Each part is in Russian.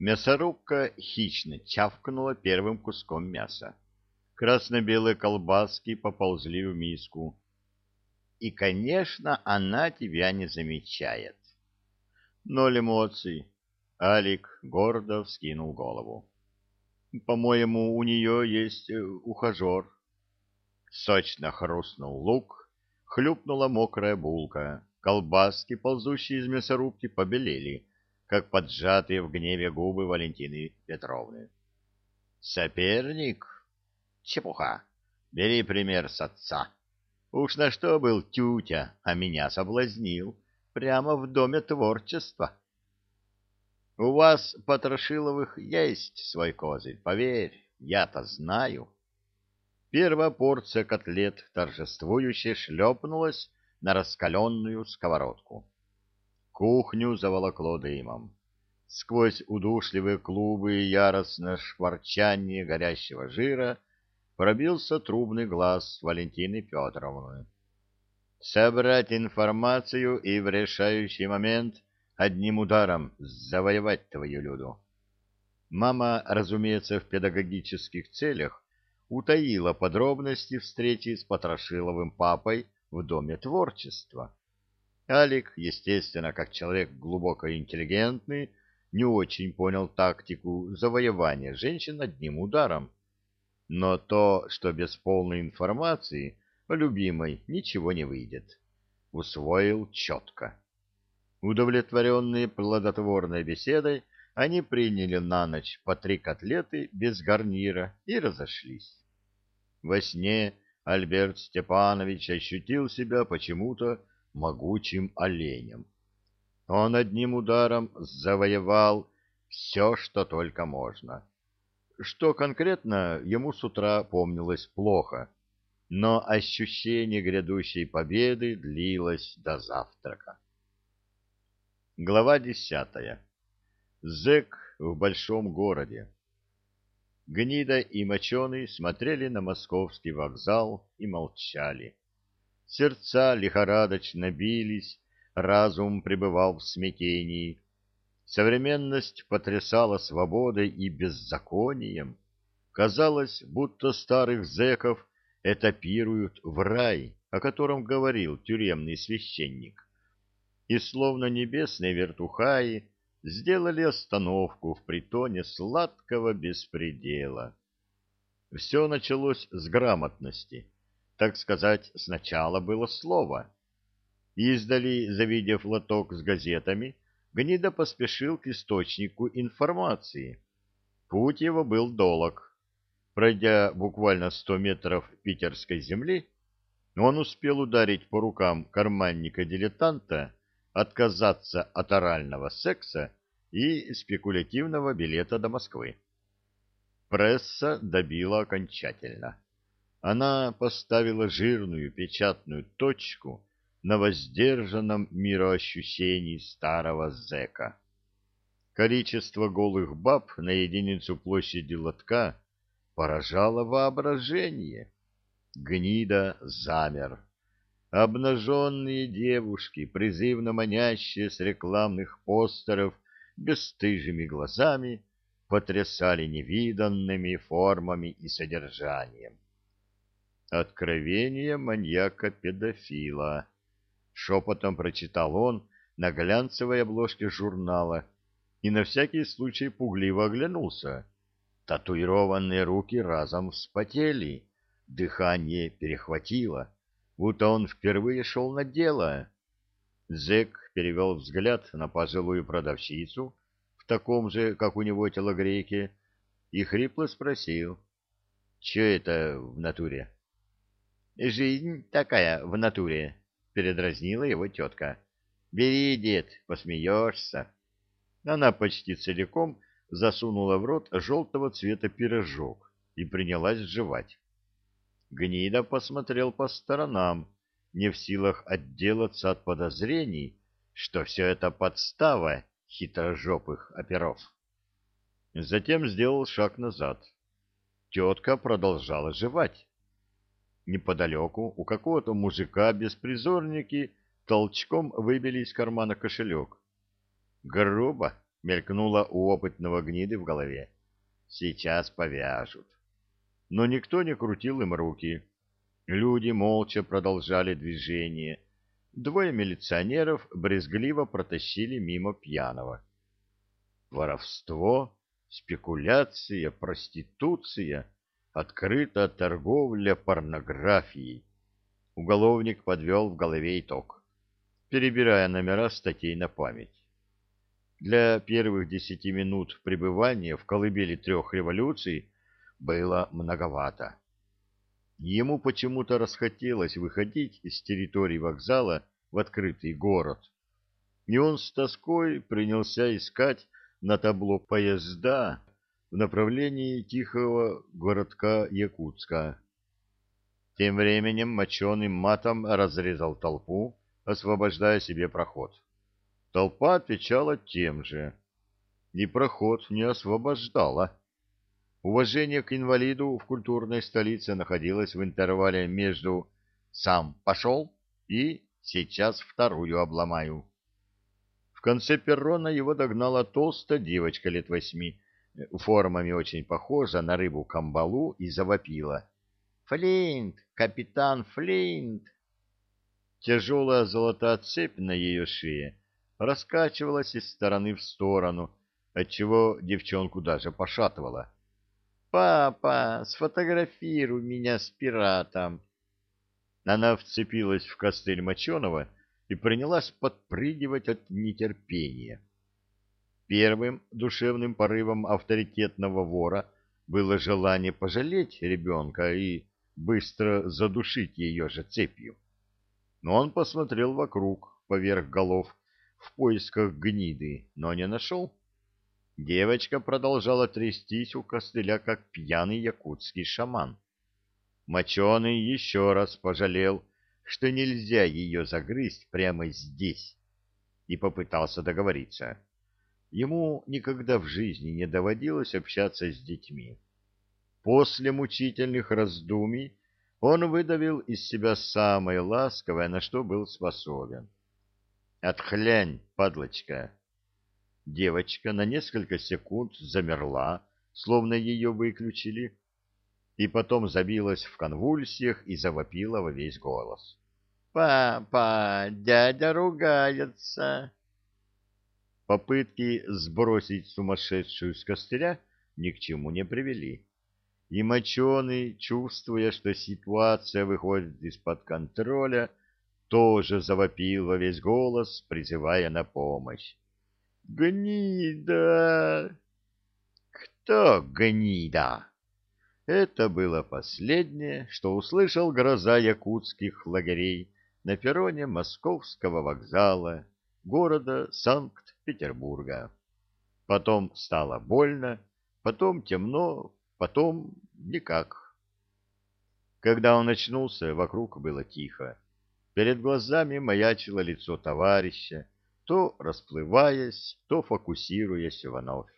Мясорубка хищно чавкнула первым куском мяса. Красно-белые колбаски поползли в миску. И, конечно, она тебя не замечает. Ноль эмоций. Алик гордо вскинул голову. По-моему, у нее есть э, ухажер. Сочно хрустнул лук, хлюпнула мокрая булка. Колбаски, ползущие из мясорубки, побелели, как поджатые в гневе губы Валентины Петровны. «Соперник? Чепуха! Бери пример с отца. Уж на что был тютя, а меня соблазнил, прямо в доме творчества». У вас, Потрошиловых, есть свой козырь, поверь, я-то знаю. Первая порция котлет торжествующе шлепнулась на раскаленную сковородку. Кухню заволокло дымом. Сквозь удушливые клубы и яростное шкварчание горящего жира пробился трубный глаз Валентины Петровны. Собрать информацию и в решающий момент одним ударом завоевать твою люду. Мама, разумеется, в педагогических целях утаила подробности встречи с Потрошиловым папой в Доме творчества. Алик, естественно, как человек глубоко интеллигентный, не очень понял тактику завоевания женщин одним ударом. Но то, что без полной информации о любимой ничего не выйдет, усвоил четко. Удовлетворенные плодотворной беседой, они приняли на ночь по три котлеты без гарнира и разошлись. Во сне Альберт Степанович ощутил себя почему-то могучим оленем. Он одним ударом завоевал все, что только можно. Что конкретно, ему с утра помнилось плохо, но ощущение грядущей победы длилось до завтрака. Глава десятая. Зэк в большом городе. Гнида и Моченый смотрели на московский вокзал и молчали. Сердца лихорадочно бились, разум пребывал в смятении. Современность потрясала свободой и беззаконием. Казалось, будто старых зэков этапируют в рай, о котором говорил тюремный священник и словно небесные вертухаи сделали остановку в притоне сладкого беспредела. Все началось с грамотности. Так сказать, сначала было слово. Издали, завидев лоток с газетами, Гнида поспешил к источнику информации. Путь его был долог. Пройдя буквально сто метров питерской земли, он успел ударить по рукам карманника-дилетанта, отказаться от орального секса и спекулятивного билета до Москвы. Пресса добила окончательно. Она поставила жирную печатную точку на воздержанном мироощущении старого зэка. Количество голых баб на единицу площади лотка поражало воображение. Гнида замер обнаженные девушки, призывно манящие с рекламных постеров бесстыжими глазами, потрясали невиданными формами и содержанием. «Откровение маньяка-педофила», — шепотом прочитал он на глянцевой обложке журнала и на всякий случай пугливо оглянулся. Татуированные руки разом вспотели, дыхание перехватило будто он впервые шел на дело. Зэк перевел взгляд на пожилую продавщицу в таком же, как у него, телогрейке, и хрипло спросил, «Че это в натуре?» «Жизнь такая в натуре», — передразнила его тетка. «Бери, дед, посмеешься». Она почти целиком засунула в рот желтого цвета пирожок и принялась жевать. Гнида посмотрел по сторонам, не в силах отделаться от подозрений, что все это подстава хитрожопых оперов. Затем сделал шаг назад. Тетка продолжала жевать. Неподалеку у какого-то мужика беспризорники толчком выбили из кармана кошелек. Грубо, мелькнуло у опытного гниды в голове. Сейчас повяжут. Но никто не крутил им руки. Люди молча продолжали движение. Двое милиционеров брезгливо протащили мимо пьяного. Воровство, спекуляция, проституция, открытая торговля порнографией. Уголовник подвел в голове итог, перебирая номера статей на память. Для первых десяти минут пребывания в колыбели трех революций было многовато. Ему почему-то расхотелось выходить из территории вокзала в открытый город, и он с тоской принялся искать на табло поезда в направлении тихого городка Якутска. Тем временем моченым матом разрезал толпу, освобождая себе проход. Толпа отвечала тем же, и проход не освобождала. Уважение к инвалиду в культурной столице находилось в интервале между «сам пошел» и «сейчас вторую обломаю». В конце перрона его догнала толстая девочка лет восьми, формами очень похожа на рыбу камбалу, и завопила. «Флинт! Капитан Флинт!» Тяжелая золотая цепь на ее шее раскачивалась из стороны в сторону, отчего девчонку даже пошатывала. «Папа, сфотографируй меня с пиратом!» Она вцепилась в костыль моченого и принялась подпрыгивать от нетерпения. Первым душевным порывом авторитетного вора было желание пожалеть ребенка и быстро задушить ее же цепью. Но он посмотрел вокруг, поверх голов, в поисках гниды, но не нашел. Девочка продолжала трястись у костыля, как пьяный якутский шаман. Моченый еще раз пожалел, что нельзя ее загрызть прямо здесь, и попытался договориться. Ему никогда в жизни не доводилось общаться с детьми. После мучительных раздумий он выдавил из себя самое ласковое, на что был способен. «Отхлянь, падлочка!» Девочка на несколько секунд замерла, словно ее выключили, и потом забилась в конвульсиях и завопила во весь голос. «Папа, дядя ругается!» Попытки сбросить сумасшедшую с костыря ни к чему не привели. И моченый, чувствуя, что ситуация выходит из-под контроля, тоже завопил во весь голос, призывая на помощь. «Гнида!» «Кто гнида?» Это было последнее, что услышал гроза якутских лагерей на перроне московского вокзала города Санкт-Петербурга. Потом стало больно, потом темно, потом никак. Когда он очнулся, вокруг было тихо. Перед глазами маячило лицо товарища, то расплываясь, то фокусируясь вновь.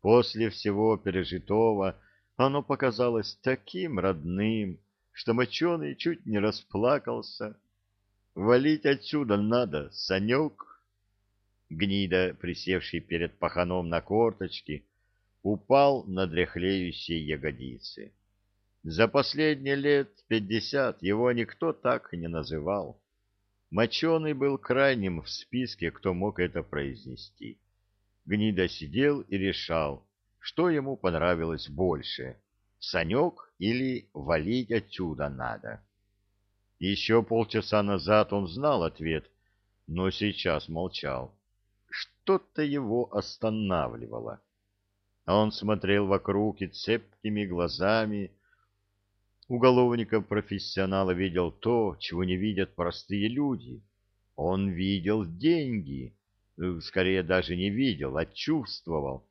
После всего пережитого оно показалось таким родным, что моченый чуть не расплакался. «Валить отсюда надо, Санек!» Гнида, присевший перед паханом на корточки, упал на дряхлеющие ягодицы. За последние лет пятьдесят его никто так не называл. Моченый был крайним в списке, кто мог это произнести. Гнида сидел и решал, что ему понравилось больше — Санек или валить отсюда надо. Еще полчаса назад он знал ответ, но сейчас молчал. Что-то его останавливало. Он смотрел вокруг и цепкими глазами уголовника-профессионала видел то, чего не видят простые люди. Он видел деньги, э, скорее даже не видел, а чувствовал,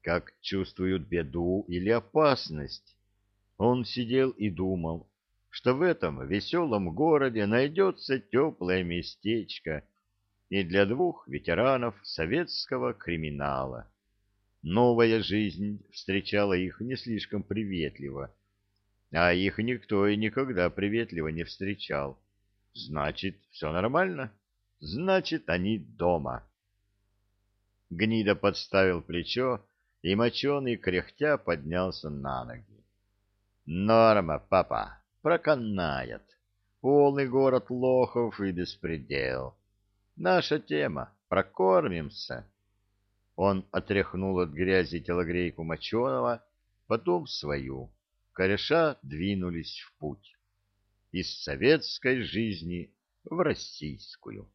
как чувствуют беду или опасность. Он сидел и думал, что в этом веселом городе найдется теплое местечко и для двух ветеранов советского криминала. Новая жизнь встречала их не слишком приветливо, а их никто и никогда приветливо не встречал. Значит, все нормально? Значит, они дома. Гнида подставил плечо, и моченый кряхтя поднялся на ноги. Норма, папа, проканает. Полный город лохов и беспредел. Наша тема. Прокормимся. Он отряхнул от грязи телогрейку моченого, потом свою. Кореша двинулись в путь. Из советской жизни в российскую.